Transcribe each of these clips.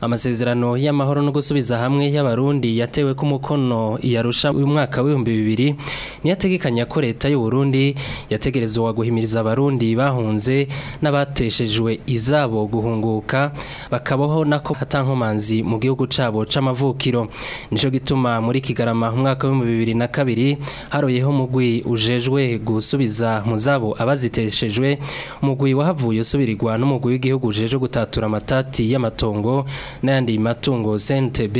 amasezerano y'amahoro no gusubiza hamwe y'abarundi yatewe ku mukono yarusha uyu mwaka w'ibihumbi bibiri niyo ko leta y'u Burundi yategerezwa guhimiriza abarundi bahunze n'abateshejwe izabo guhunguka bakabaho nako hatankomanzi mu gihugu cabo c'amavukiro nico gituma muri Kigarama umwaka w'ibihumbi bibiri na kabiri haroyeho mugwi ujejwe gusubiza mu zabo abaziteshejwe mugwi wahavuye usubirirwa n'umugwi w'igihugu ujejwe gutatura amatati y'amatongo Nandi matungo CNTB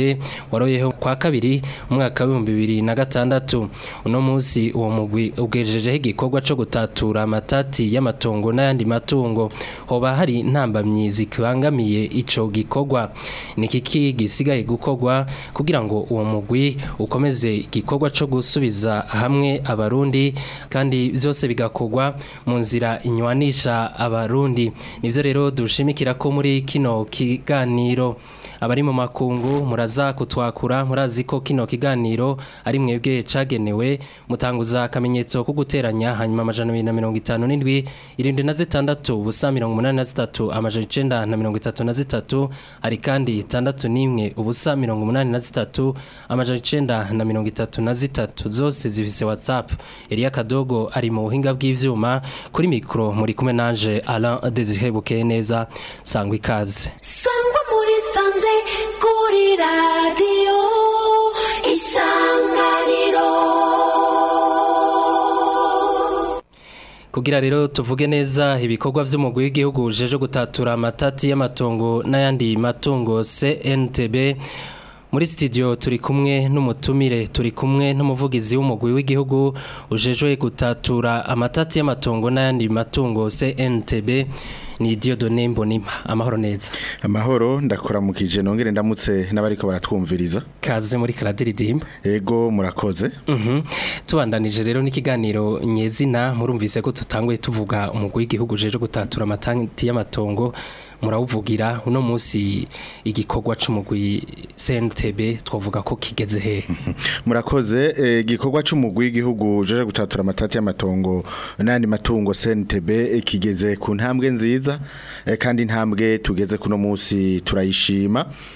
waroyeho kwa kabiri umwaka w'ibihumbi bibiri na gatandatu uno munsi uwo mugwi ubwejejeho igikorwa cyo gutatura amatati y'amatongo n'ayandi matungo hoba hari intambamyi zikibangamiye ico gikorwa nikiki gisigaye gukogwa kugira ngo uwo mugwi ukomeze igikorwa cyo gusubiza hamwe abarundi kandi byose bigakogwa mu nzira inywanisha abarundi nivyo rero dushimikira ko muri kino kiganiro abari mu makungu muraza kutwakura murazi ko kino kiganiro ari mwebwe cagenewe mutanguza akamenyetso ko guteranya hanyuma amajana abiri na mirongo itanu n'indwi irindwi na zitandatu ubusa mirongo umunani na zitatu amajana icenda na mirongo itatu na zitatu hari kandi itandatu n'imwe ubusa mirongo umunani na zitatu amajana icenda na mirongo itatu na zitatu zose zivise whatsapp Elia Kadogo ari mu buhinga bw'ivyuma kuri mikro muri kumwe nanje Alain Desire Bukeneza sangwa ikaze sangwa 선생 꼬리 라디오 이상하리로 kugira rero tuvuge neza ibikorwa by'umugwi w'igihugu jeje gutatura amatati y'amatongo n'ayandi matungo CNTB muri studio turi kumwe n'umutumire turi kumwe n'umuvugizi w'umugwi w'igihugu ujejwe gutatura amatati y'amatongo n'ayandi matungo CNTB ni Diodone Mbonimpa amahoro neza amahoro ndakuramukije nongere ndamutse n'abariko baratwumviriza kaze muri karadiridimba yego murakoze mhm tubandanije rero n'ikiganiro nyezina murumvise ko tutangwe tuvuga umugwi w'igihugu jeje gutatura amatanti y'amatongo murawuvugira uno munsi igikorwa cy'umugwi CNTB twavuga ko kigeze he murakoze eh, igikorwa cy'umugwi w'igihugu jeje gucatura amatati y'amatongo n'andi matungo CNTB eh, kigeze ku ntambwe nziza eh, kandi intambwe tugeze kuno munsi turayishima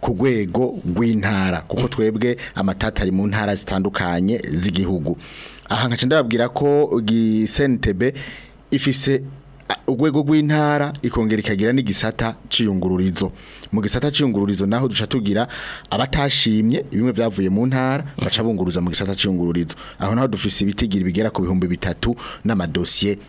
ku rwego rw'intara kuko mm. twebwe amatati ari mu ntara zitandukanye z'igihugu aha nkaca ndababwira ko gisentb ifise urwego rw'intara ikongera ikagira n'igisata cy'iyungururizo Mugisata gisata cy'ingururizo naho duca tugira abatashimye bimwe byavuye mu ntara baca bunguruza mu gisata cy'ingururizo aho naho dufise ibitigira bigera ku bihumbi bitatu n'amadosiye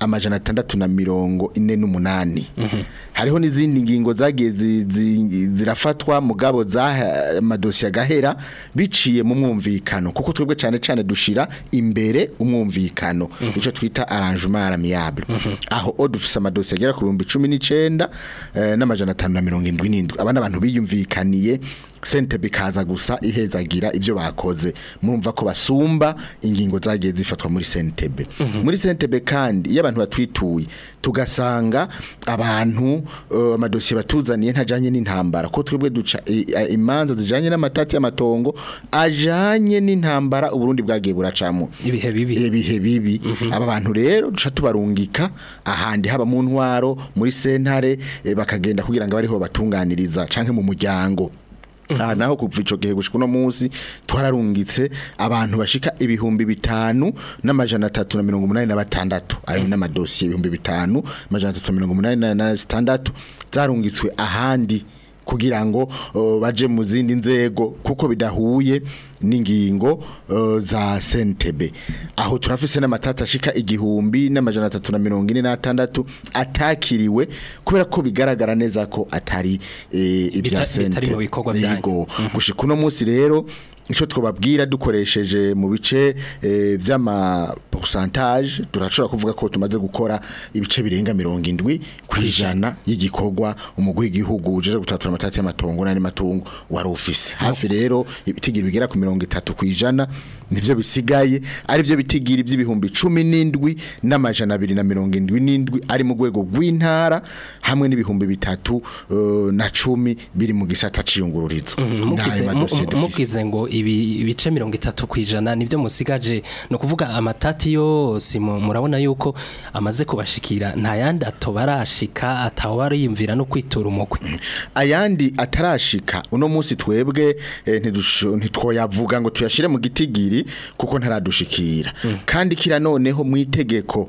amajana atandatu na mirongo ine n'umunani hariho n'izindi ngingo zagiye zirafatwa mugabo za z'amadosiye eh, agahera biciye mu mwumvikano kuko twebwe cyane cyane dushira imbere umwumvikano icyo twita arrangement amiable aho o dufise amadosiye agera ku bihumbi cumi n'icyenda eh, n'amajana atanu na mirongo indwi n'indwi aba abantu biyumvikaniye sente bikaza gusa ihezagira ibyo bakoze murumva ko basumba ingingo zagiye zifatwa muri sentebe mhm. muri sentebe kandi iyo abantu batwituye tugasanga abantu amadosiye batuzaniye ntajyanye n'intambara ko twebwe duca imanza zijyanye n'amatati y'amatongo ajyanye n'intambara uburundi bwagiye buracamo ibihe bibi ibihe bibi mhm. aba bantu rero duca tubarungika ahandi haba mu ntwaro muri sentare e, bakagenda kugira ngo bariho batunganiriza canke mu muryango Mhm. naho kuva icyo gihe gushika uno munsi twararungitse abantu bashika ibihumbi bitanu n'amajana atatu na mirongo umunani na batandatu ayo mhm. ni amadosiye ibihumbi bitanu amajana atatu na zarungitswe ahandi kugira ngo uh, baje mu zindi nzego kuko bidahuye n'ingingo uh, za sentebe aho turafise n'amatata ashika igihumbi n'amajana atatu na mirongo ine n'atandatu atakiriwe kubera ko bigaragara neza ko atari eh, ibya sentebe yego mhm. gushika uno munsi rero icyo twababwira dukoresheje mu bice by'amaporusantaje eh, turashobora kuvuga ko tumaze gukora ibice birenga mirongo indwi ku ijana y'igikorwa umugwi igihugu uje gutatura amatati y'amatungo n'andi matungo wari ufise hafi rero ibitigira bigera ku mirongo itatu ku ijana nibyo bisigaye ari aribyo bitigira iby'ibihumbi cumi n'indwi n'amajana abiri na mirongo indwi n'indwi ari mu rwego rw'intara hamwe n'ibihumbi bitatu eh, na cumi biri mu gisata cy'iyungururizo mm, mukize ngo ibi bice mirongo itatu ku ijana nibyo musigaje no kuvuga amatati yose murabona yuko amaze kubashikira nta ntayandi atobarashika atawariyumvira no kwitura umugwe mm, ayandi atarashika uno munsi twebwe eh, ntitwoyavuga ngo tuyashyire mu gitigiri kabiri kuko ntaradushikira kandi kira noneho mu itegeko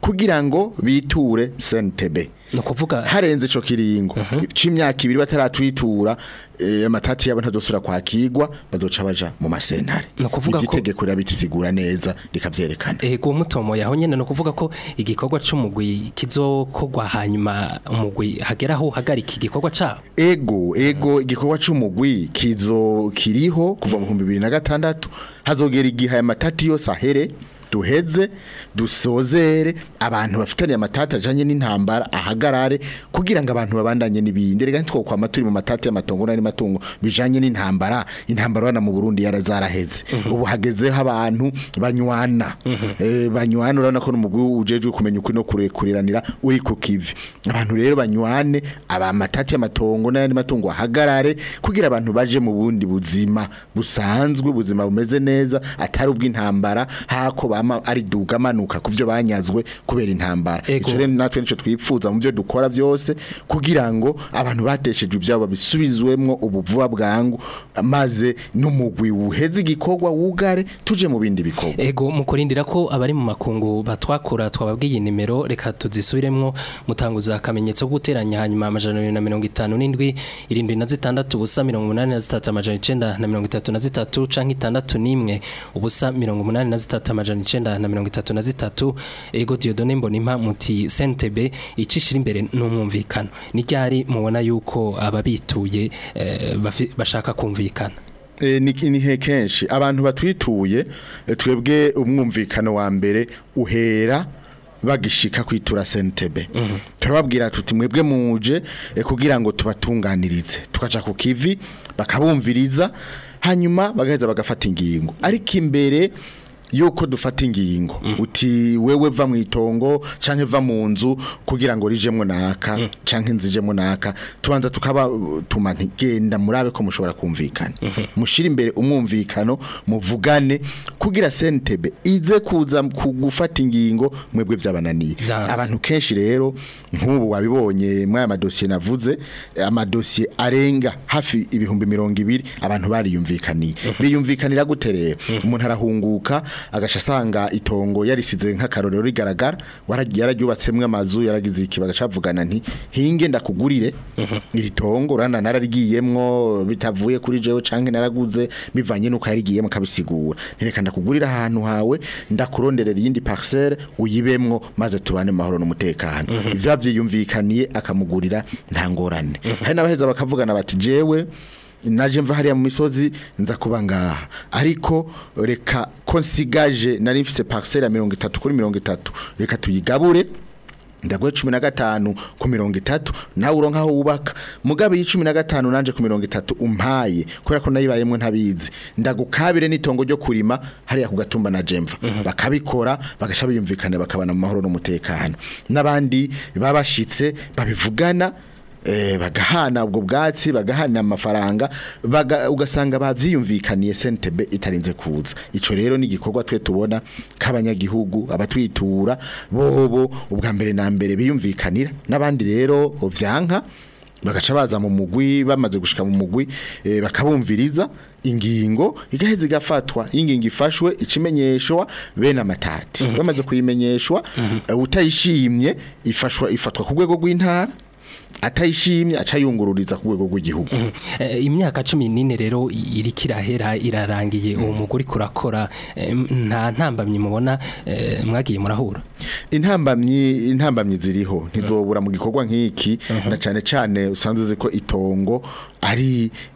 kugira ngo biture sentebe nukuvuga harenze ico kiringo uh c'imyaka ibiri bataratuyitura e, eh, amatati yabo ntazosura kwakigwa bazoca baja mu masentare nukuvuga ko igitegeko rabitisigura neza rikavyerekana ego eh, mutomo yaho nyene nukuvuga ko igikorwa c'umugwi kizokogwa hanyuma umugwi hagera aho hagarika igikorwa cabo ego ego igikorwa c'umugwi kizo kiriho kuva mu 2006 hazogera igihe amatati yose ahere duheze dusozere abantu bafitanye amatata ajanye n'intambara ahagarare kugira ngo abantu babandanye n'ibindi rega ntitwokwama turi mu matata matongo n'andi matungo bijanye n'intambara intambara wana mu Burundi yarazaraheze mm -hmm. ubu hagezeho abantu banywana mm -hmm. e, banywana urabona ko n'umugwi ujejwe kumenya uko no kureranira uri ku kivi abantu rero banywane aba matata matongo n'andi matungo ahagarare kugira abantu baje mu bundi buzima busanzwe buzima bumeze neza atari ubw'intambara hako ba ari duga amanuka ku byo banyazwe kubera intambara icyo rero natwe nicyo twipfuza mu byo dukora byose kugira ngo abantu bateshejwe ibyabo babisubizwemo ubuvuba bwangu amaze n'umugwi wuheze igikorwa wugare tuje mu bindi bikorwa ego mukurindira ko abari mu makungu batwakora twababwiye nimero reka tuzisubiremwo mutanguza akamenyetso guteranya hanyuma amajana 257 irindwi na zitandatu ubusa 183 amajana 9 na 33 canke 61 ubusa 183 amajana icyenda na mirongo itatu na zitatu ego Diodone Mbonimpa muti Sentebe icishira imbere n'umwumvikano ni ryari mubona yuko ababituye eh, bashaka kumvikana eh, ni he kenshi abantu batwituye eh, twebwe umwumvikano wa mbere uhera bagishika kwitura sentebe mm-hmm. turababwira tuti mwebwe muje kugira ngo tubatunganirize tukaca ku kivi bakabumviriza hanyuma bagaheza bagafata ingingo ariko imbere yuko dufata ingingo mm. uti wewe va mu itongo canke va mu nzu kugira ngo rijemwo naka mm. canke nzijemwo naka tubanza tukaba tuma ntigenda murabe ko mushobora kumvikana mm-hmm. mushira imbere umwumvikano muvugane kugira sentebe ize kuza kugufata ingingo mwebwe byabananiye abantu kenshi rero nk'ubu wabibonye muri madosiye navuze eh, amadosiye arenga hafi ibihumbi mirongo ibiri abantu bariyumvikaniye mhm. biyumvikanira gute rero mhm. umuntu arahunguka agasha asanga itongo yarisize nk'akarorero rigaragara yararyubatsemo amazu yaragize ikibazo acavugana nti hinge ndakugurire mhm. iri tongo urana nararigiyemwo bitavuye kuri jewe cyangwa naraguze bivanye n'uko yarigiyemo akabisigura ntireka ndakugurira ahantu hawe ndakuronderera iyindi pariseri uyibemwo maze tubane mahoro n'umutekano ibyo yumvikaniye akamugurira nta ngorane mhm. hari n'abaheza bakavugana bati jewe naje mva hariya mu misozi nza kuba ariko reka ko nsigaje nari mfise parcelle ya mirongo itatu kuri mirongo itatu reka tuyigabure ndaguye cumi na gatanu ku mirongo itatu nawe uronka aho wubaka mugabe y'icumi na gatanu nanje ku mirongo itatu umpaye kubera ko nayibayemwe ntabizi ndagukabire n'itongo ryo kurima hariya ku gatumba na jemva mhm. bakabikora bagasha biyumvikana bakabana mu mahoro n'umutekano n'abandi babashitse babivugana Eh, bagahana ubwo bwatsi bagahana amafaranga ugasanga babyiyumvikaniye sentebe itarinze kuza icyo rero ni igikorwa twe tubona k'abanyagihugu abatwitura bobo ubwa mbere na mbere biyumvikanira n'abandi rero byanka bagaca baza mu mugwi bamaze gushika mu mugwi eh, bakabumviriza ingingo igaheze igafatwa ingingo ifashwe ikimenyeshwa bene amatati mm-hmm. bamaze kuyimenyeshwa mm-hmm. utayishimye ifashwa ifatwa ku rwego rw'intara atayishimye acayungururiza ku rwego rw'igihugu mm. eh, imyaka cumi n'ine rero iri kirahera irarangiye mm. uwo mugore kurakora eh, nta ntambamyi mubona eh, mwagiye murahura intambamyi intambamyi ziriho mm. ntizobura mu gikorwa nk'iki mm-hmm. na cyane cyane usanzwe uzi ko itongo ari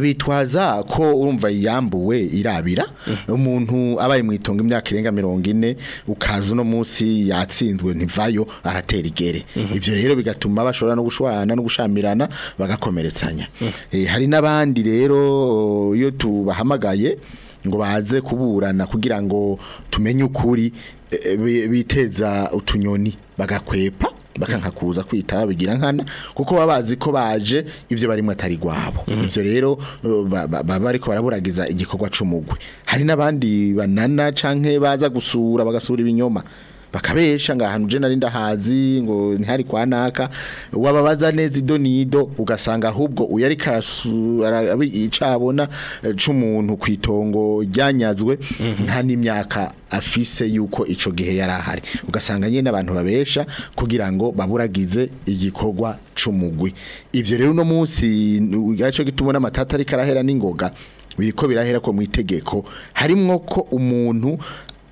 bitwaza ko urumva yambuwe irabira mm-hmm. umuntu abaye mu imyaka irenga mirongo ine ukaza no munsi yatsinzwe ntivayo aratera igere mm-hmm. ibyo rero bigatuma bashobora no gushwana no gushamirana bagakomeretsanya mm-hmm. eh, hari n'abandi rero iyo tubahamagaye ngo baze kuburana kugira ngo tumenye ukuri eh, biteza utunyoni bagakwepa bakanka kuza kwita babigira nkana kuko babazi ko baje ibyo barimo atari gwabo mm. ibyo rero baba ariko baraburagiza igikorwa c'umugwe hari n'abandi banana canke baza gusura bagasura ibinyoma bakabesha ngo ahantu je nari ndahazi ngo ntihari kwa naka wababaza neza idonido ugasanga ahubwo uyari icabona eh, c'umuntu kwitongo ryanyazwe mhm. nta n'imyaka afise yuko ico gihe yarahari ugasanga nyene abantu babesha kugira ngo baburagize igikorwa c'umugwi ivyo rero no munsi gaco gituma n'amatata ari karahera n'ingoga biriko birahera ko mu itegeko harimo ko umuntu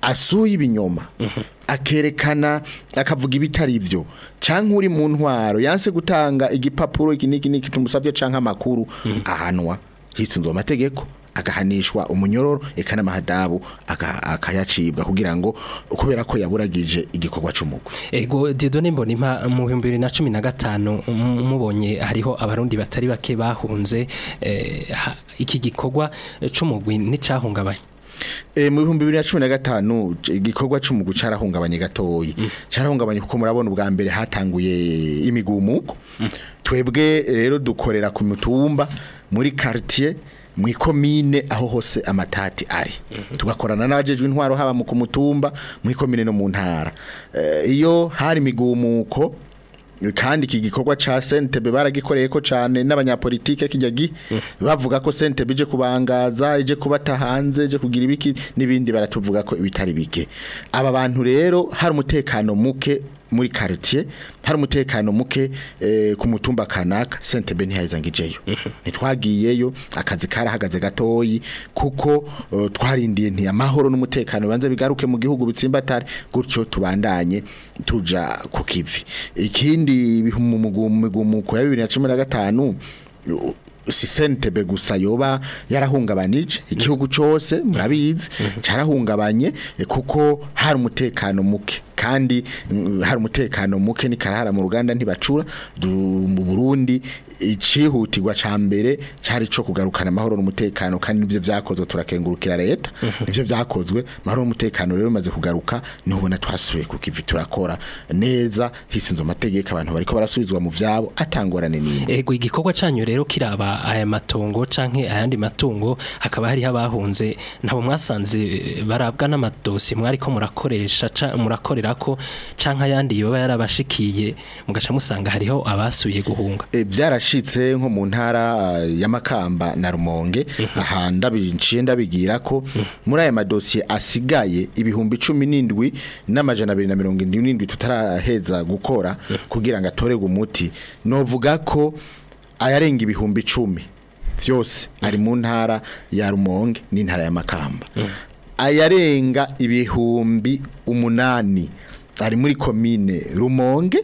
asuye ibinyoma mhm. akerekana akavuga ibitari byo cyangwa uri mu ntwaro yanse gutanga igipapuro iki n'iki n'iki tumusabye amakuru mhm. ahanwa hisunzwe amategeko agahanishwa umunyororo eka n'amahadabu akayacibwa kugira ngo kubera ko yaburagije igikorwa cy'umugwi ego dido nimbona impa mu bihumbi na cumi na gatanu mubonye hariho abarundi batari bake bahunze eh, iki gikorwa cy'umugwi n'icyahungabanye Eh, mu bihumbi bibiri na cumi na gatanu igikorwa cy'umugu cyarahungabanye gatoya mm. cyarahungabanye kuko murabona ubwa mbere hatanguye imigumuko mm. twebwe eh, rero dukorera ku mutumba muri quartier mu ikomine aho hose amatati ari mm-hmm. tugakorana n'abajejwe intwaro haba mu kumutumba mutumba no mu ntara eh, iyo hari imigumuko kandi iki gikorwa ca sentebe baragikoreye ko cyane n'abanyapolitike kinyagi bavuga ko sentebe ije kubangaza ije kubata hanze ije kugira ibiki n'ibindi baratuvuga ko ibitari bike aba bantu rero hari umutekano muke muri quartier hari umutekano muke eh, ku mutumba kanaka Sainte Benihayizangijeyo mhm. nitwagiyeyo akazi karahagaze gatoyi kuko eh, twarindiye nti amahoro n'umutekano banze bigaruke mu gihugu bitsimbatare gutyo tubandanye tuja ku kivi ikindi bihumumugumuko ya 2015 sentebe gusa yoba yarahungabanije mhm. igihugu cyose murabizi mhm. carahungabanye kuko hari umutekano muke kandi hari umutekano muke nikarahara mu ruganda ntibacura mu Burundi icihutirwa ca mbere cari co kugarukana amahoro n'umutekano kandi nivyo vyakozwe turakengurukira leta mhm. nivyo vyakozwe amahoro n'umutekano rero bimaze kugaruka nubona twasuye ku kivi turakora neza hisinzo amategeko abantu bariko barasubizwa mu vyabo atangorane nimwe ego igikorwa canyu rero kiraba aya matongo canke ayandi matungo hakaba hari abahunze nabo mwasanze eh, barabwa n'amadosi mwariko murakoresha murakorera ko canke yandi yoba yarabashikiye mugaca musanga hariho abasuye guhunga e, byarashitse nko mu ntara eh, ya Makamba na Rumonge mm -hmm. aha ndabigira ko mhm. muri aya madosiye asigaye ibihumbi 17 n'amajana 277 tutaraheza gukora mm -hmm. kugira ngo atorege umuti novuga ko ayarenga ibihumbi 10 byose ari mhm. mu ntara ya Rumonge n'intara ya Makamba mhm. ayarenga ibihumbi umunani ari muri komine rumonge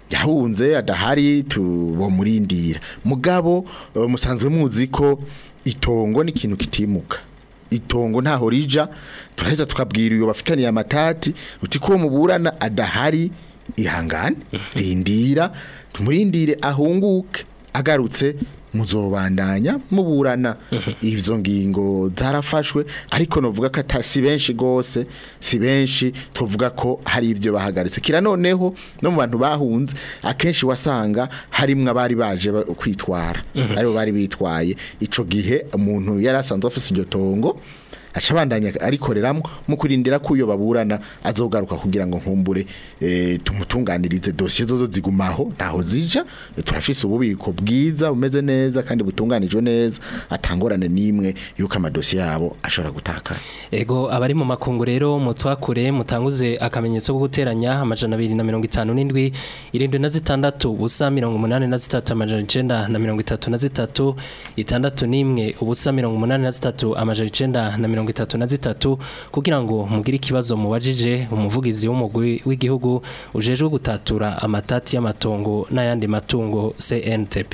yahunze adahari tubomurindira mugabo eh, musanzwe muzi itongo ni ikintu kitimuka itongo ntaho rija turaheza tukabwira uyu bafitaniye amatati uti ko muburana adahari ihangane mm-hmm. rindira tumurindire ahunguke agarutse muzobandanya muburana mm-hmm. izo ngingo zarafashwe ariko novuga ko atasi benshi gose si benshi tuvuga ko hari ibyo bahagaritse kira noneho no mu bantu bahunze akenshi wasanga harimwe abari baje kwitwara mm-hmm. aribo bari bitwaye ico gihe umuntu yarasanzwe afise iryo tongo acabandanya arikoreramo mu kurindira kuyo baburana azogaruka kugira ngo nkumbure eh, tumutunganirize dosiye zozo zigumaho ntaho zija turafise ububiko bwiza umeze neza kandi butunganijwe neza atangorane n'imwe yuko amadosiye yabo ashobora gutaka ego abari mu makungu rero mutwakure mutanguze akamenyetso ko guteranya amajana 257 irindwi na zitandatu ubusa 183 amajana 9 na 33 itandatu n'imwe ubusa 183 amajana 9 na mirongo itatu na zitatu kugira ngo mugire ikibazo mubajije umuvugizi w'umugwi w'igihugu ujejwe gutatura amatati y'amatongo n'ayandi matungo CNTP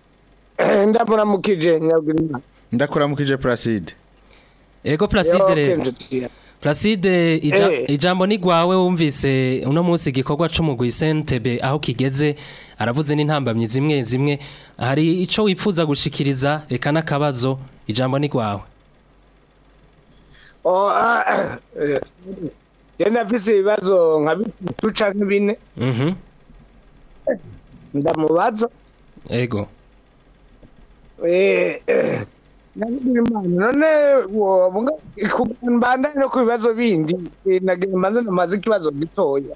eh, ndamuramukije nyabwira ndakuramukije placide ego placide rero placide eh. ijambo ni gwawe wumvise uno munsi igikorwa cy'umugwi sentebe aho kigeze aravuze n'intambamyi zimwe zimwe hari icyo wifuza gushikiriza reka n'akabazo ijambo ni rwawe rero nafise ibibazo nka bitatu canke ndamubaza ego none mbandane no ku bibazo bindi nagenda mbanze namaze ikibazo gitoya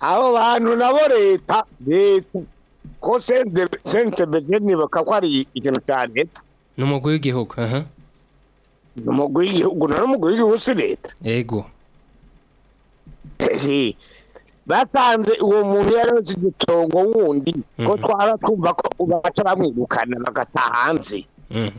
abo bantu nabo leta leta ko sente begeni ko ari ikintu cya leta ni w'igihugu aha ni w'igihugu n'umugwi w'igihugu si leta yego batanze uwo muntu yaronse igitongo wundi ko mhm. twaba twumva ko baca bamwirukana bagataha hanze mhm.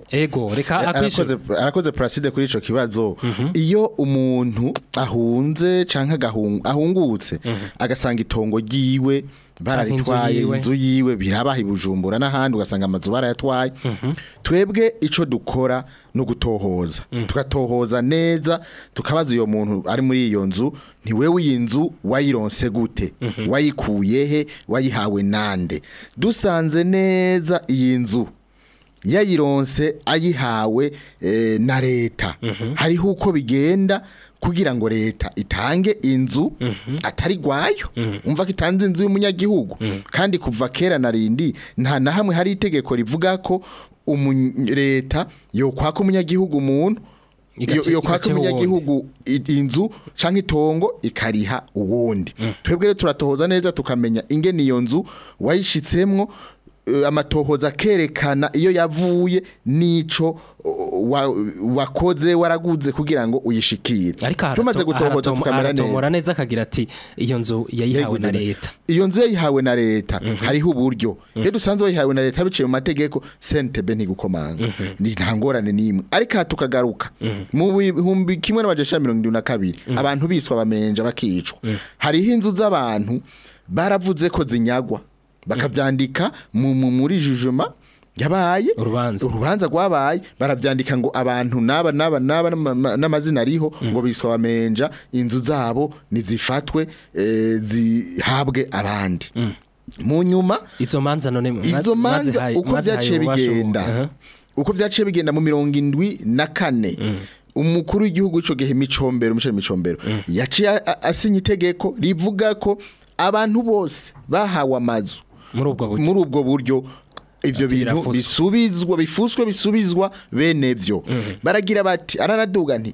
ego reka eh, akwishyura arakoze paraside kuri ico kibazo mhm. iyo umuntu ahunze canke agahunga ahungutse mhm. agasanga itongo giwe, barayitwaye inzu yiwe birabaha ibujumbura n'ahandi ugasanga amazu barayatwaye mhm. twebwe icyo dukora no gutohoza mhm. tugatohoza neza tukabaza uyu muntu ari muri iyo nzu ntiwe w'iy'inzu wayironse gute mhm. wayikuye he wayihawe nande dusanze neza iyi nzu yayironse ayihawe eh, na leta hariho uko bigenda kugira ngo leta itange inzu mhm. atari rwayo mhm. umva ko itanze inzu y'umunyagihugu mhm. kandi kuva kera na nta na hamwe hari itegeko rivuga ko leta yokwaka umunyagihugu umuntu iyo kwaka umunyagihugu inzu cyangwa itongo ikariha uwundi mm. twebwe turatohoza neza tukamenya ingene iyo nzu wayishyitsemo Eh, amatohoza kerekana iyo yavuye n'ico wakoze waraguze kugira ngo uyishikire tumaze gutohoza tukamera neza neza akagira ati iyo nzu yayihawe na leta iyo nzu yayihawe na leta mhm. hariho uburyo mhm. rero dusanzwe wayihawe na leta biciye mu mategeko sentebe ntigukomanga mhm. ni nta n'imwe ariko tukagaruka mu bihumbi kimwe n'amajana mirongo irindwi na kabiri abantu biswa bamenja bakicwa hariho inzu z'abantu baravuze ko zinyagwa bakabyandika muri jujuma yabaye urubanza rwabaye barabyandika ngo abantu n'aba n'aba n'aba n'amazina ariho mm. ngo bisobamenja inzu zabo nizifatwe eh, zihabwe abandi mm. mu nyuma izo manza none izo manza uko byaciye bigenda uko byaciye bigenda mu mirongo indwi na kane mm. umukuru w'igihugu cyo gihe micombero umushari micombero yaciye asinya itegeko rivuga ko abantu bose bahawe amazu muri ubwo buryo ibyo bintu bisubizwa bifuswe bisubizwa bene byo mhm. baragira bati araraduga nti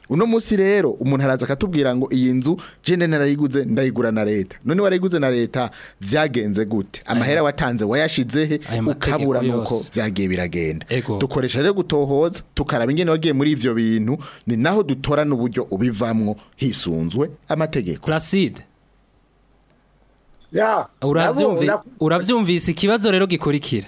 uno munsi rero umuntu araza akatubwira ngo iyi nzu jene narayiguze ndayigura na leta none warayiguze na leta byagenze gute amahera watanze wayashizehe ukabura nuko byagiye biragenda dukoresha rero gutohoza tukaraba ingene wagiye muri ivyo bintu ni naho dutora n'uburyo ubivamwo hisunzwe amategeko Placide urabyumvise ikibazo rero gikurikira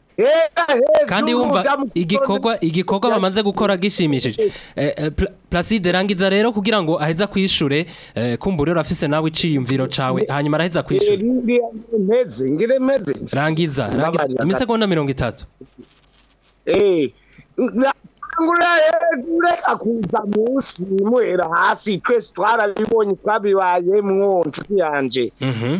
kandi wumva igikorwa igikorwa bamaze gukora gishimishije Placide rangiza rero kugira ngo aheza kwishure kumbura urafise nawe iciyumviro cawe hanyuma araheza kwishure rangiza rangiza imisegonda 30 eh reka kuza munsi muhera hasi twese twarabibonye twabibayemwo nshuti yanje mhm.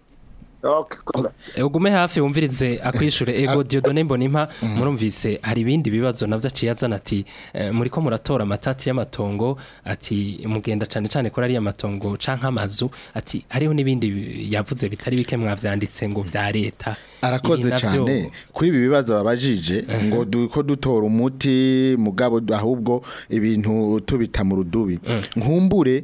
ugume hafi wumvirize akwishure ego Dieudonne Mbonimpa mm. murumvise hari ibindi bibazo navyo aciye azana ati eh, muri ko muratora amatati y'amatongo ati mugenda cane cane ko ari amatongo canka amazu ati hariho n'ibindi yavuze bitari bike mwavyanditse ngo vya leta arakoze cyane kuri ibi bibazo babajije eh. ngo duko dutora umuti mugabo ahubwo ibintu tubita mu rudubi eh. nkumbure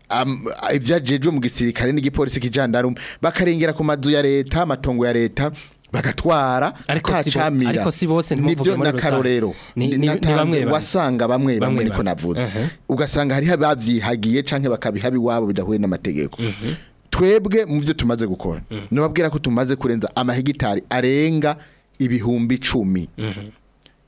ibyajejwe mu gisirikare n'igipolisi kijandarume bakarengera ku mazu ya leta amatongo ya leta bagatwara atacamira ariko si bose ntimuvuge muri rusange ni wasanga bamwe bamwe niko navuze ugasanga hariho abavyihagiye canke bakabiha biwabo bidahuye n'amategeko twebwe mu byo tumaze gukora nubabwira ko tumaze kurenza amahegitari arenga ibihumbi 10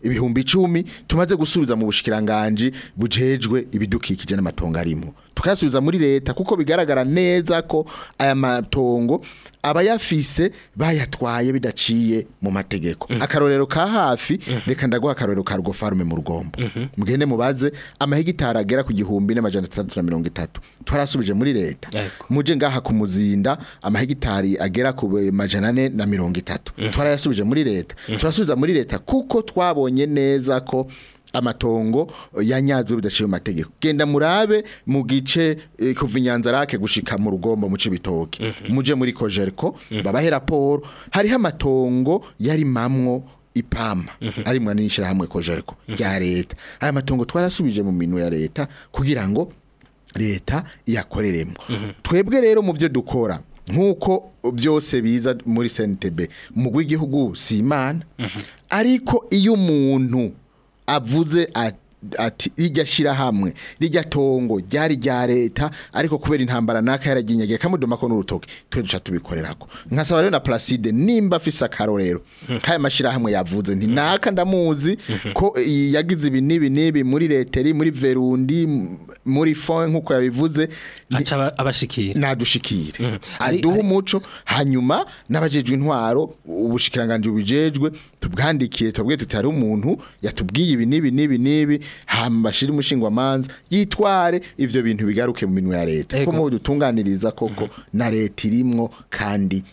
ibihumbi icumi tumaze gusubiza mu bushikiranganje bujejwe ibidukikije n'amatongo arimo tukayasubiza muri leta kuko bigaragara neza ko aya matongo abayafise bayatwaye bidaciye mu mategeko mm. akarorero ka hafi mm-hmm. reka ndaguha akarorero ka rugofarume mu rugombo mm-hmm. mugende mubaze amahegitari agera ku gihumbi n'amajana atandatu na mirongo itatu twarasubije muri leta muje ngaha ku muzinda amahegitari agera ku majana ane na mirongo itatu mm-hmm. twarayasubije muri leta turasubiza muri leta kuko twabonye neza ko amatongo eh, yanyaze bidaciye mu mategeko genda murabe mu gice eh, kuva inyanza rake gushika mu rugombo mu cibitoke mhm. muje muri kojeriko mhm. babahe raporo hariho amatongo yari mamwo ipama mhm. ari mwanishira hamwe kojeriko rya leta aya matongo twarasubije mu minu ya leta kugira ngo leta yakoreremo twebwe rero mu byo dukora nkuko byose biza muri CNTB mu rw'igihugu si imana ariko iyo umuntu avuze ati irya shyirahamwe rijya tongo ryari rya leta ariko kubera intambara naka yaraginyegeye kamudoma ko n'urutoke twe duca tubikorerako nkasaba rero na Placide nimba karo rero kaya mashirahamwe yavuze nti naka ndamuzi ko yagize ibi nibi nibi muri leteri muri verundi muri fon nkuko yabivuze aca abashikira nadushikire mm. aduha umuco hanyuma n'abajejwe intwaro ubushikiranganje bujejwe tubwandikiye tubwiye tutari umuntu yatubwiye ibi nibi nibi nibi hamba umushingwa umushingwamanza yitware ivyo bintu bigaruke mu minwe ya leta kuko mu dutunganiriza koko mm -hmm. na leta irimwo kandi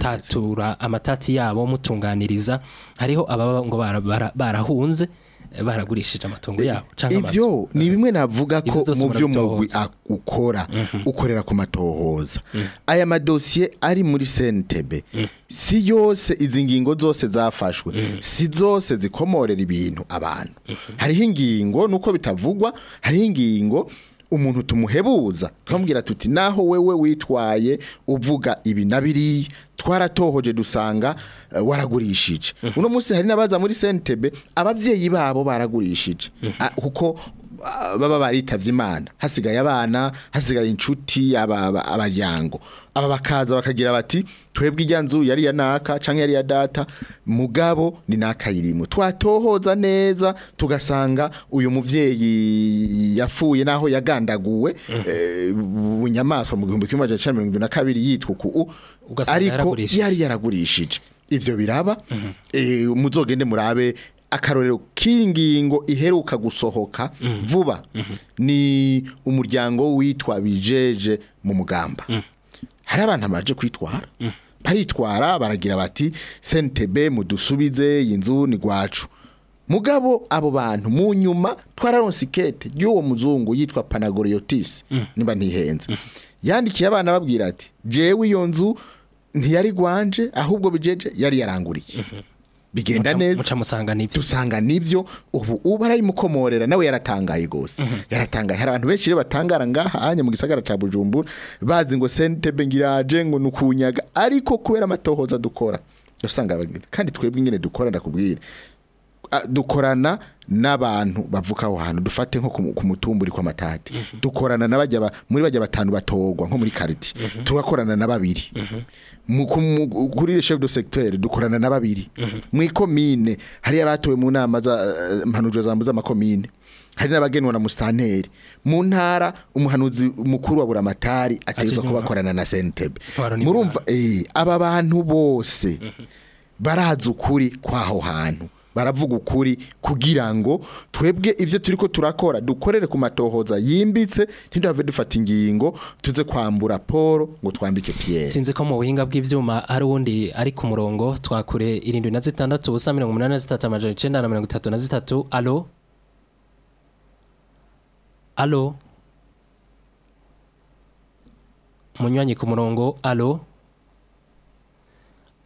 tatura amatati yabo mutunganiriza hariho ababa ngo barahunze baragurishije amatungo yabo eh, ibyo ni bimwe navuga ko mu byo mugwi ukora mhm. ukorera ku matohoza mhm. aya madosiye ari muri sentebe mhm. si yose izi ngingo zose zafashwe si zose zikomorera ibintu abantu hariho ingingo nuko bitavugwa hariho ingingo umuntu tumuhebuza twamubwira tuti naho wewe witwaye uvuga ibi nabiri twaratohoje dusanga eh, waragurishije mm-hmm. uno munsi hari n'abaza muri sentebe ababyeyi babo baragurishije mm-hmm. ah, kuko ah, baba baritavye imana hasigaye abana hasigaye inshuti abaryango aba aba bakaza bakagira bati twebwe ijya nzu yari ya naka yari ya data mugabo ni naka twatohoza neza tugasanga uyu mubyeyi yafuye naho yagandaguwe bunyamaswa mm. eh, mu gihumbi kimwe magana mirongo yitwa uku ariko yari yaragurishije ibyo biraba mm-hmm. eh, muzogende murabe akarorero k'ingingo iheruka gusohoka mm-hmm. vuba mm-hmm. ni umuryango witwa bijeje mu mugamba mm. hari abantu baje kwitwara mm. baritwara baragira bati sentebe mudusubize iyi nzu ni rwacu mugabo abo bantu mu nyuma twararonse ikete ry'uwo muzungu yitwa panagoriyotisi mm. niba ntihenze mm. yandikiye abana babwira ati jewe iyo nzu ntiyari gwanje ahubwo bijeje yari yaranguriye mm-hmm. bigenda neza mucamusanga nibyo dusanga nibyo ubu ubu arayimukomorera nawe yaratangaye gose mhm. yaratangaye hari abantu benshi batangara ngaha hanya mu gisagara ca Bujumbura bazi ngo sentebe ngiraje ngo nukunyaga ariko kubera amatohoza dukora dusanga kandi twebwe ingene dukora ndakubwire dukorana n'abantu bavuka aho hantu dufate nko ku mutumburi kw'amatati dukorana n'abajya muri bajya batanu batogwa nko muri kariti tugakorana na babiri kuri chef de secteur dukorana na babiri mu ikomine hari abatowe mu nama za eh, mpanujwa zambu z'amakomine hari n'abagenwa na musitanteri mu ntara umuhanuzi mukuru wa buramatari ategetswe kubakorana na sentebe murumva eh, aba bantu bose mhm. barazi ukuri kw'aho hantu baravuga ukuri kugira ngo twebwe ibyo turi ko turakora dukorere ku matohoza yimbitse ntiduhave dufata ingingo tuze kwambura Paul ngo twambike Pierre sinzi ko mu buhinga bw'ibyuma ari wundi ari ku murongo twakure irindwi na zitandatu ubusa mirongo zitatu amajana icyenda na mirongo itatu zitatu munywanyi ku murongo alo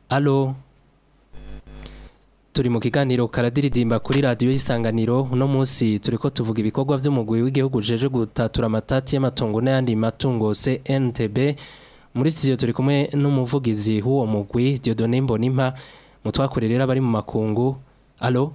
alo turi mu kiganiro karadiridimba kuri radiyo y'isanganiro uno munsi turi ko tuvuga ibikorwa by'umugwi w'igihugu jeje gutatura amatati y'amatungo n'ayandi matungo CNTB muri studio turi kumwe n'umuvugizi w'uwo mugwi Diodone Mbonimpa mutwakure rero abari mu makungu alo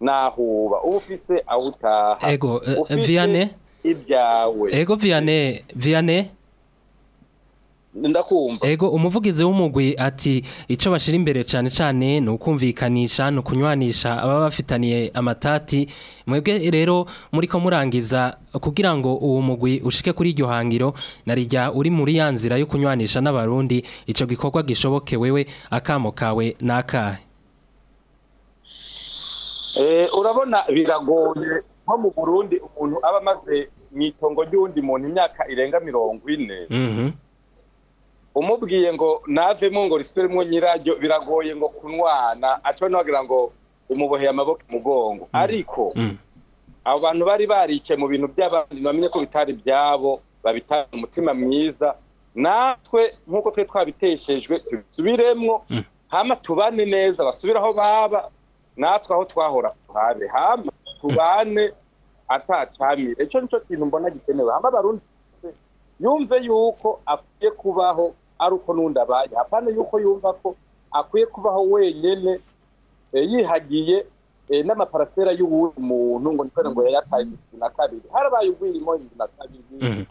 n'aho uba ufise aho utaha ego eh, viyane ibyawe ego viyane viyane ndakumva ego umuvugizi w'umugwi ati icyo bashyira imbere cyane cyane ni ukumvikanisha ni kunywanisha ababa bafitaniye amatati mwebwe rero muri ko murangiza kugira ngo uwo mugwi ushike kuri iryo hangiro narijya uri muri ya nzira yo kunywanisha n'abarundi icyo gikorwa gishoboke wewe akamo kawe n’aka akahe eh, urabona biragoye nko mu burundi umuntu aba amaze mu itongo muntu imyaka irenga mirongo ine mhm. umubwiye ngo navemo ngo risubiremo nyiraryo biragoye ngo kunwana aco nagira ngo umuboheye amaboko mugongo mm. ariko mm. abo bantu bari barikiye mu bintu by'abandi bamenye ko bitari byabo babitanga umutima mwiza natwe nk'uko twe twabiteshejwe tubisubiremwo mm. hama tubane neza basubire aho baba natwe aho twahora tuhabe hama tubane atacamire icyo cyo kintu mbona gikenewe hama barundi yumve yuko akwiye kubaho ari uko n'undi abaye apana yuko yumva ko akwiye kubaho wenyine eh, yihagiye eh, n'amaparasera y'uwundi muntu ngo ntitwere ngo yayataye bibiri na kabiri harabaye ugwirimo bibiri na kabiri itandatu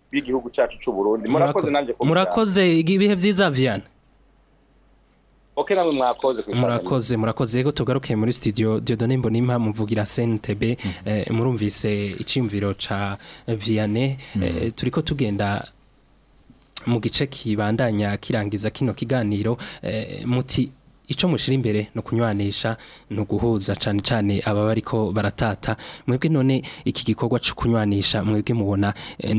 bw'igihugu cyacu cy'u Burundi murakoze nanjye kubona murakoze ibihe byiza viyana murakoze murakoze yego tugaruke muri studio Dieudonne Mbonimpa muvugira CNTB mm-hmm. murumvise icimviro ca Vianney mm-hmm. turiko tugenda mu gice kibandanya kirangiza kino kiganiro eh, muti icyo mushyira imbere ni kunywanisha no guhuza cyane cyane ababa ariko baratata mwebwe none iki gikorwa cyo kunywanisha mwebwe mubona eh,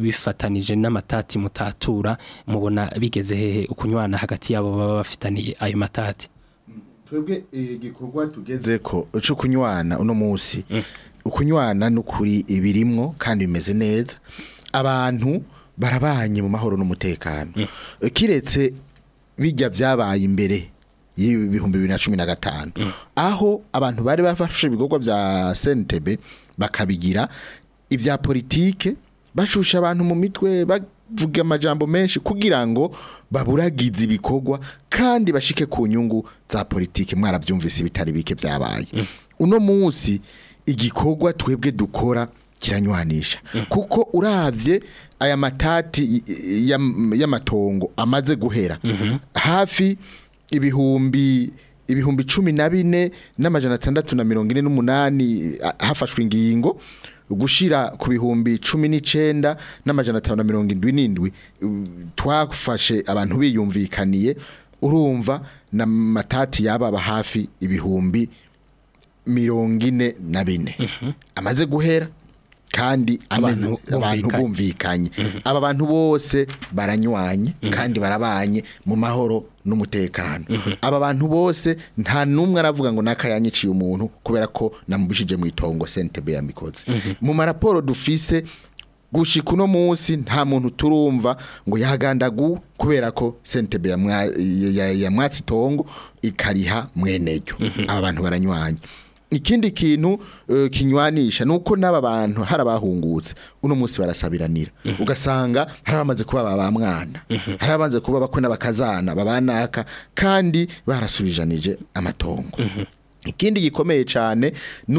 bifatanije n'amatati mutatura mubona bigeze hehe ukunywana hagati yabo baba bafitaniye ayo matati twebwe eh, igikorwa tugeze ko cyo kunywana uno munsi mm. ukunywana n’ukuri ukuri ibirimwo kandi bimeze neza abantu barabanye mu mahoro n'umutekano mm. kiretse bijya byabaye imbere y'ibihumbi bibiri na cumi na gatanu mm. aho abantu bari bafashe ibikorwa bya sentebe bakabigira ibya politike bashusha abantu mu mitwe bavuga amajambo menshi kugira ngo baburagize ibikorwa kandi bashike ku nyungu za politike mwarabyumvise bitari bike byabaye mm. uno munsi igikorwa twebwe dukora kiranywanisha kuko urabye aya matati y'amatongo amaze guhera hafi ibihumbi ibihumbi cumi na bine n'amajana atandatu na mirongo n'umunani hafashwe ingingo gushira ku bihumbi cumi n'icyenda n'amajana atanu na mirongo indwi n'indwi twafashe abantu biyumvikaniye urumva na n'amatati yababa hafi ibihumbi mirongo na bine mhm. amaze guhera kandi abantu bumvikanye mhm. aba bantu bose baranywanye mhm. kandi barabanye mu mahoro n'umutekano mhm. aba bantu bose nta n'umwe aravuga ngo nakayanyiciye umuntu kubera ko namubishije mu itongo sentebe yamikoze mu maraporo dufise gushika uno munsi nta muntu turumva ngo yahagandagu kubera ko sentebe yamwatsi itongo ikariha mweneyo aba bantu baranywanye ikindi kintu eh, kinywanisha nuko n'aba bantu hari abahungutse uno munsi barasabiranira mhm. ugasanga hari abamaze kuba ba mwana mhm. hari abamaze kuba bakwe n'abakazana babanaka kandi barasubijanije amatongo mhm. ikindi gikomeye cyane ni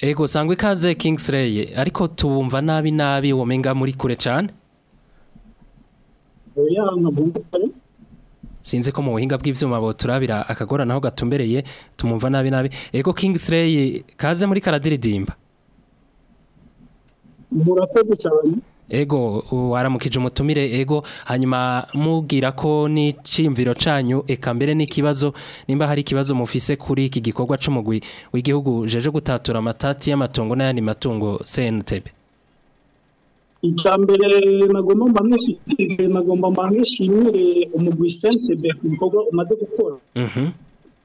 ego sangwa ikaze Kingsley ariko tubumva nabi nabi womenga muri kure cyane sinzi ko mu buhinga bw'ibyuma bo turabira akagoranaho gatumbereye tumumva nabi nabi ego Kingsley kaze muri karadiridimba murakoze cyane ego waramukije umutumire ego hanyuma mubwira ko n'icimviro cyanyu eka mbere n'ikibazo nimba hari ikibazo mufise kuri iki gikorwa cy'umugwi w'igihugu jeje gutatura amatati y'amatungo n'ayandi matungo senutebe icya mbere nagomba nagomba mbamwishimire umugwi sentebe ku bikorwa umaze gukora mhm.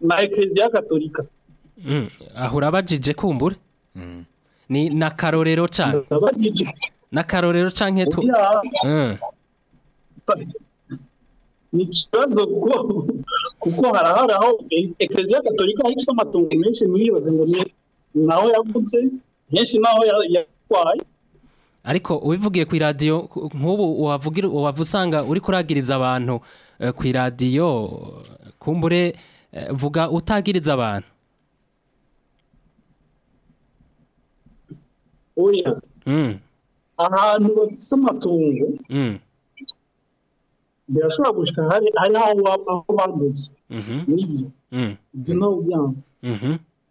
na ekereziya katolika mm. aho urabajije kumbura mm. ni na karorero cyane na karorero cyane ni ikibazo kuko harahari aho ekereziya gatolika aho ifite amatungo menshi ntiyibaze ngo naho yagutse henshi naho yatwaye ariko ubivugiye ku iradiyo nk'ubu waba usanga uri kuragiriza abantu eh, ku iradiyo kumbure eh, vuga utagiriza abantu hmm. ahantu bafite amatungo hmm. birashobora gushika hari aho badutse mhm. n'ibyo mm. ibyo ntawe byanze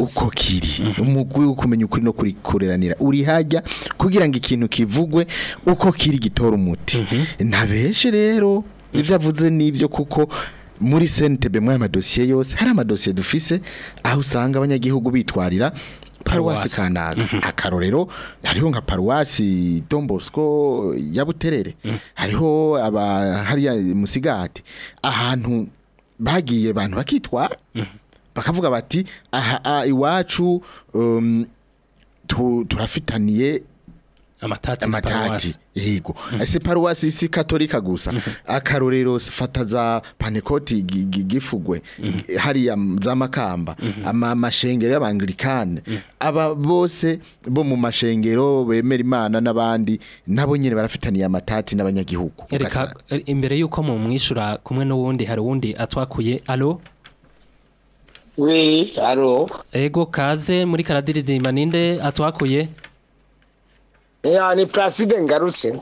uko kiri umugwi ukumenya ukuri no kurikuranira uri hajya kugira ngo ikintu kivugwe uko kiri gitora umuti ntabeshe rero ibyo avuze n'ibyo kuko muri sentebe muri amadosiye yose hari amadosiye dufise aho usanga abanyagihugu bitwarira paruwasi kanaka mhm. akarorero hariho nka paruwasi Bosco ya buterere mhm. hariho hariya musigati ahantu bagiye abantu bakitwa mhm. bakavuga bati aha iwacu um, turafitaniye amatati amatati yego mm-hmm. ese paruwasi si katolika gusa mm-hmm. akarorero fata za panekoti gifugwe mm-hmm. hariya za makamba ama mashengero y'abanglikane aba bose bo mu mashengero bemera imana n'abandi nabo nyine barafitaniye amatati n'abanyagihugu er, imbere yuko mu mwishura kumwe n'uwundi hari uwundi atwakuye alo Oui, alo. Ego kaze muri karadiridima ninde atwakuye? Eh, ni Placide ngarutse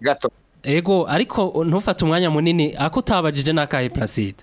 gato ego ariko ntufate umwanya munini ako utabajije n'akahe Placide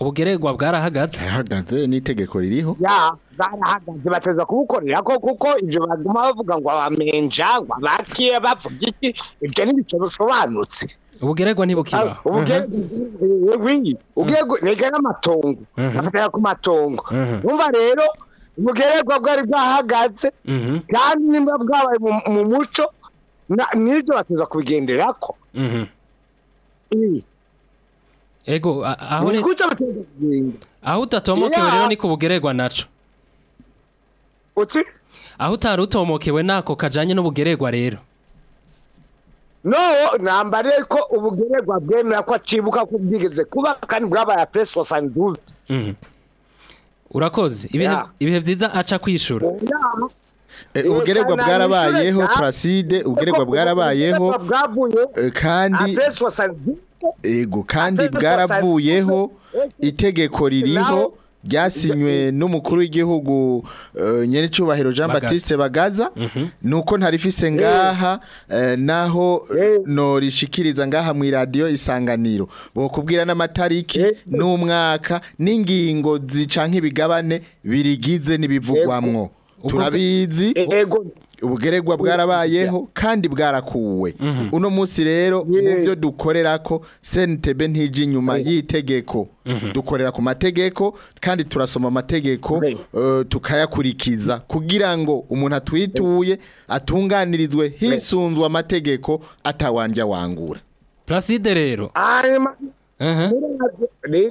ubugeregwa bwarahagaze bwarahagaze n'itegeko ririho barahagaze bateza kubukorera ko kuko ibyo baguma bavuga ngo abamenja ngo abakiye bavuga iki ibyo n'ibice bisobanutse ubugererwa ntibukira ah, ubugererwa uhuh. reka uhuh. n'amatongo uhuh. bafatira ku matongo wumva rero ubugererwa bwari bwahagaze kandi nimba bwabaye mu muco n'ibyo bateza kubigenderako ego aho aho utatomokewe rero ni ku naco aho utari utomokewe nako kajanye n'ubugererwa rero no nambare ko ubugererwa bwemera ko acibuka ko bwigeze kuba kandi bwabaye apuresi wasanduvite urakoze ibihe byiza aca kwishura ubugererwa bwarabayeho paraside ubugererwa bwarabayeho kandi apuresi wasanduvite ego kandi bwaravuyeho itegeko ririho ryasinywe n'umukuru w'igihugu eh, nyerecyubahiro jean batiste bagaza mhm. nuko ntarifise eh. ngaha eh, naho norishikiriza ngaha mu iradiyo isanganiro bokubwira n'amatariki n'umwaka n'ingingo zica nk'ibigabane birigize n'ibivugwamwo turabizi ubugeregwa bwarabayeho kandi bwarakuwe uno munsi rero mu byo dukorera ko senitebe ntije inyuma y'itegeko dukorera ku mategeko kandi turasoma amategeko tukayakurikiza kugira ngo umuntu atwituye atunganirizwe hisunzwe amategeko atawanjya wangura placide rero ni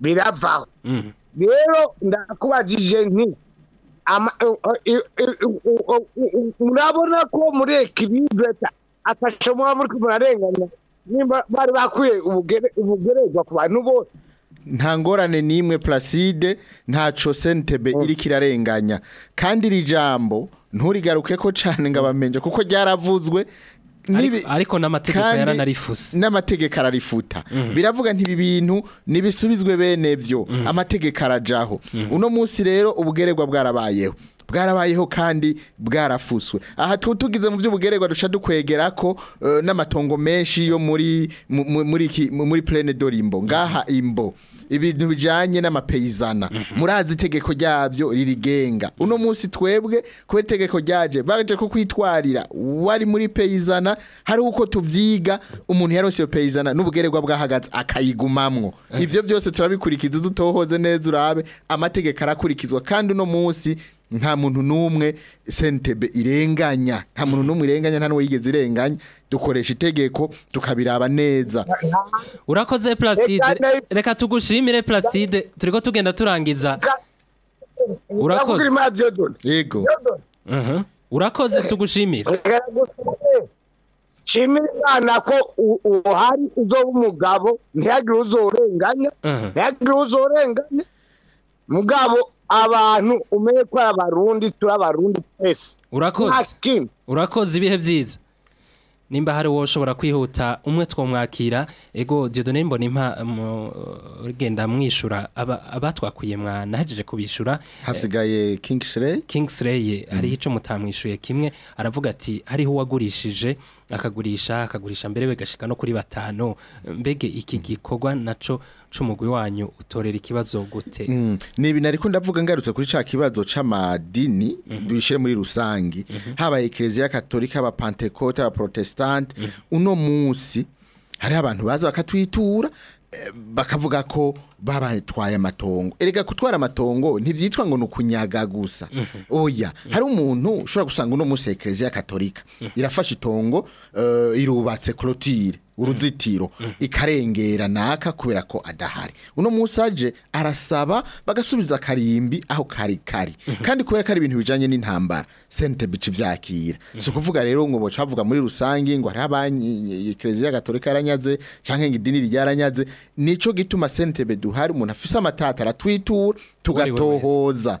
biravaho rero ndakubajije nti murabona ko muri ekibireta atasho muba muri murarenganya nimba bari bakuye ubugererwa ku bantu bose nta ngorane n'imwe placide ntaco sentebe mm. iri kirarenganya kandi iri jambo nturigaruke ko cyane ngabamenje kuko ryaravuzwe ariko n'amategeko yaranarifuse n'amategeko ararifuta mm. biravuga nti bintu nibisubizwe bene byo mm. amategeko arajaho uno munsi rero ubugeregwa bwarabayeho bwarabayeho kandi bwarafuswe aha tugize mu byubugeregwa duca dukwegera ko eh, n'amatongo menshi yo muri muri purene dorimbo ngaha imbo ibintu bijyanye n'amapeyizana mhm. murazi itegeko ryabyo ririgenga uno munsi twebwe ku itegeko ryaje baje ko kwitwarira wari muri peyizana hari uko tubyiga umuntu yarose iyo peyizana n'ubugererwa bwahagaze akayigumamwo eh. ibyo byose turabikurikiza uzi utohoze neza urabe amategeko arakurikizwa kandi uno munsi nta muntu n'umwe sentebe irenganya nta muntu mm. n'umwe irenganya nta n'uwo yigeze irenganya dukoresha itegeko tukabiraba neza urakoze placide reka tugushimire placide turi ko tugenda turangiza urakoze yego urakoze tugushimire nshimira imana ko uhari uzoba umugabo ntihagire uzorenganya ntihagire uzorenganya mugabo abantu umenye ko abarundi turi abarundi twese urakoze urakoze ibihe byiza nimba hari wowe ushobora kwihuta umwe twamwakira ego diyodone mbona impa ugenda mwishura abatwakwiye mwanahagije kubishyura hasigaye kingisireye kingisireye hariho mm. icyo mutamwishyuye kimwe aravuga ati hariho uwagurishije akagurisha akagurisha mbere begashika no kuri batanu mbege iki mm. gikorwa naco c'umugwi wanyu utorera ikibazo gute mm. ni ibintu ariko ndavuga ngarutse kuri ca kibazo c'amadini mm -hmm. dushire muri rusangi mm -hmm. haba ekereziya katolika aba pentecote aba protestante mm -hmm. uno munsi hari abantu baza bakatwitura bakavuga ko babatwaye amatongo erega gutwara amatongo ntibyitwa ngo ni ukunyaga gusa mhm. oya mhm. hari umuntu ushobora gusanga uno munsi ya ekereziya katolika mhm. irafashe itongo eh, irubatse korotire uruzitiro mm. ikarengera naka kubera ko adahari uno munsi arasaba bagasubiza akarimbi aho kari kari mm-hmm. kandi kubera ko ari ibintu bijyanye n'intambara sente bica ibyakira mm-hmm. si ukuvuga rero ngo bavuga muri rusange ngo hariho abanki kereziya gatorika yaranyaze cyangwa ngo idini ryaranyaze nicyo gituma sente duhari umuntu afise amatata aratwitura tugatohoza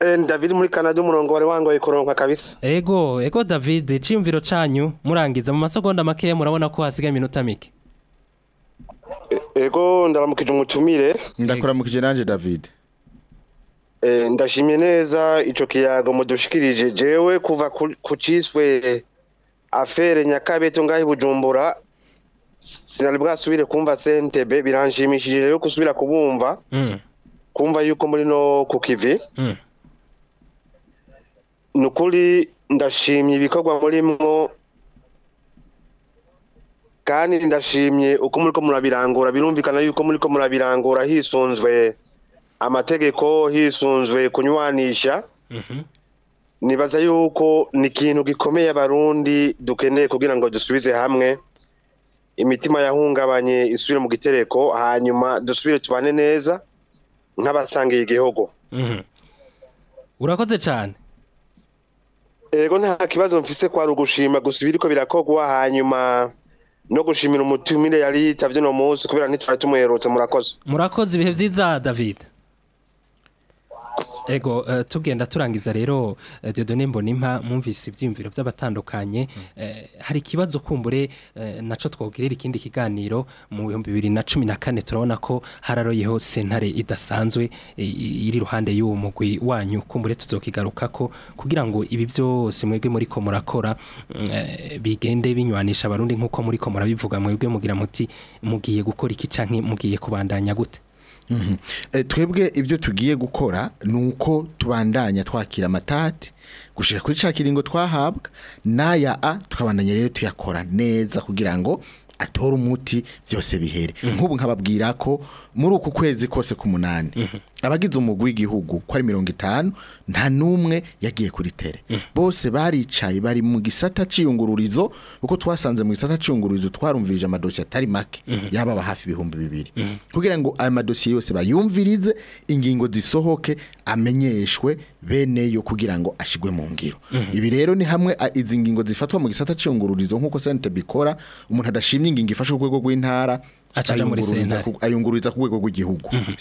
e, david muri kanada umurongo wari wangoye kuronka kabisa ego ego david iciyumviro canyu murangiza mu masegonda make murabona ko hasigaye iminota mike Ego ndaramukije umutumire. Ndakuramukije nanje David. Eh ndashimye neza icyo kiyago mudushikirije jewe kuva ku ciswe afere nyakabeto ngahe bujumbura sinari bwasubire kumva sentebe biranshimishije yo gusubira kubumva mm. kumva yuko muri no ku kivi mm. nukuri ndashimye ibikorwa muri mwo kandi ndashimye uko muri ko murabirangura birumvikana yuko muri ko murabirangura hisunzwe amategeko hisunzwe kunywanisha mhm. nibaza yuko ni ikintu gikomeye abarundi dukeneye kugira ngo dusubize hamwe imitima yahungabanye isubire mu gitereko hanyuma dusubire tubane neza nk'abasangiye igihugu mhm. urakoze cyane ego nta kibazo mfise kwa rugushima gusa ibiri ko birakogwa hanyuma no gushimira umutumire yari yitabye uno munsi kubera ntitwari tumuherutse murakoze murakoze ibihe byiza david ego eh, tugenda turangiza rero eh, dodone mbonimpa mumvise ibyiyumviro by'abatandukanye eh, hari ikibazo kumbure naco twogirera ikindi kiganiro mu bihumbi bibiri na cumi na kane turabona ko hararoyeho sentare idasanzwe iri ruhande y'uwo mugwi wanyu kumbure tuzokigaruka ko kugira ngo ibi byose mwebwe muri ko murakora mm, bigende binywanisha abarundi nk'uko muri Komora bivuga mwebwe mugira muti mugiye gukora iki canke mugiye kubandanya gute Eh, twebwe ibyo tugiye gukora nuko tubandanya twakira amatati gushyira kuri cya kiringo twahabwa n'aya a tukabandanya rero tuyakora neza kugira ngo atore umuti byose bihere mhm. nk'ubu nkababwira ko muri uku kwezi kose k'umunani mhm. abagize umugwi w'igihugu ko ari mirongo itanu nta n'umwe yagiye kuri tere mm. bose baricaye bari mu gisata cy'iyungururizo kuko twasanze mu gisata cy'iyungururizo twarumvirije amadosiye atari make mm. yababa hafi ibihumbi bibiri mm. kugira ngo aya madosiye yose bayumvirize ingingo zisohoke amenyeshwe bene yo kugira ngo ashyirwe mu ngiro ibi rero ni hamwe izi ngingo zifatwa mu gisata cy'iyungururizo nk'uko senta bikora umuntu adashimye ingingo ifashe urwego rw'intara ayungururiza ku rwego rw'igihugu mhm.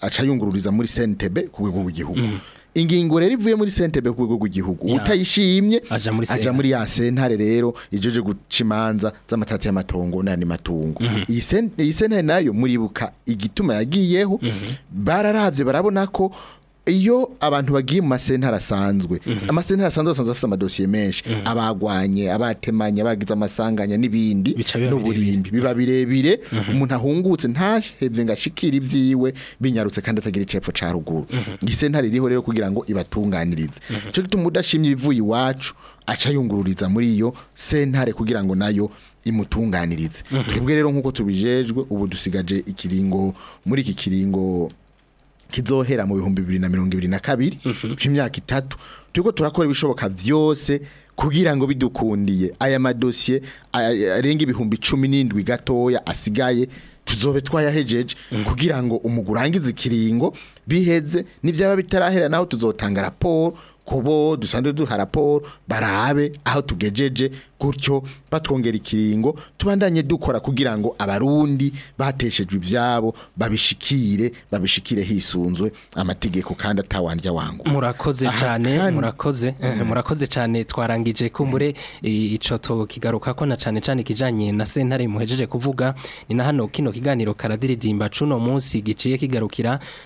aca ayungururiza muri sentebe ku rwego rw'igihugu mhm. ingingo rero ivuye muri sentebe ku rwego rw'igihugu utayishimye aja muri ya sentare rero ijeje guca imanza z'amatati y'amatongo n'andi matungo mhm. iyi sentare nayo muribuka igituma yagiyeho bararabye barabona ko iyo abantu bagiye mu masentare asanzwe mhm. amasentare asanzwe basanzwe afite amadosiye menshi mhm. abagwanye abatemanye abagize amasanganya n'ibindi n'uburimbi biba birebire mhm. umuntu ahungutse ntaheve ngo ashikire ibyiwe binyarutse kandi atagira icyepfo cya ruguru isentare iriho rero kugira ngo ibatunganirize cyo gituma udashimye ivuye iwacu aca yungururiza muri iyo sentare kugira ngo nayo imutunganirize twebwe rero nk'uko tubijejwe ubu dusigaje ikiringo muri iki kiringo kizohera mu bihumbi bibiri na mirongo ibiri na kabiri by'imyaka mhm. itatu turiko turakora ibishoboka byose kugira ngo bidukundiye aya madosiye arenga ibihumbi cumi n'indwi gatoya asigaye tuzobe twayahejeje mhm. kugira ngo umugurangize ikiringo biheze n'ibyaba bitarahera naho tuzotanga raporo kubo dusanzwe duha raporo barabe aho tugejeje gutyo batwongera ikiringo tubandanye dukora kugira ngo abarundi bateshejwe ibyabo babishikire babishikire hisunzwe amategeko kandi atawandya wangu murakoze cyane murakoze murakoze cyane twarangije kumure ico to kigaruka ko na cyane cyane kijanye na sentare muhejeje kuvuga ni na hano kino kiganiro karadiridimba cuno munsi giciye kigarukira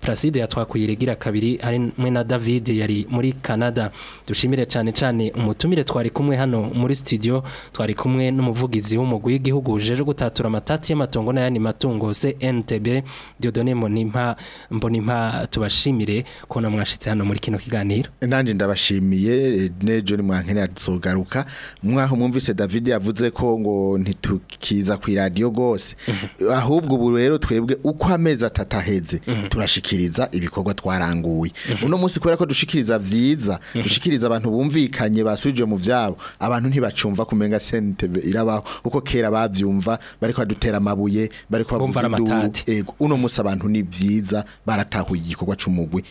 Placide yatwakwiregira kabiri mwe na David yari muri Canada dushimire cyane cyane umutumire twari kumwe hano muri studio twari kumwe n'umuvugizi w'umugwi w'igihugu jeje gutatura amatati y'amatongo n'ayandi matungo CNTB Dieudonné Mbonimpa Mbonimpa tubashimire ko namwashitse hano muri kino kiganiro nanje ndabashimiye nejo ni mwankene azogaruka mwaho mwumvise David yavuze ko ngo ntitukiza ku radio gose mhm. ahubwo ubu twebwe uko amezi atataheze mhm. turashika dushikiriza ibikorwa twaranguye mhm. uno munsi kubera ko dushikiriza vyiza mhm. dushikiriza abantu bumvikanye basubije mu vyabo abantu ntibacumva kumenga sentebe irabaho uko kera bavyumva bariko badutera amabuye bariko bavuga uno munsi abantu ni vyiza baratahuye igikorwa c'umugwi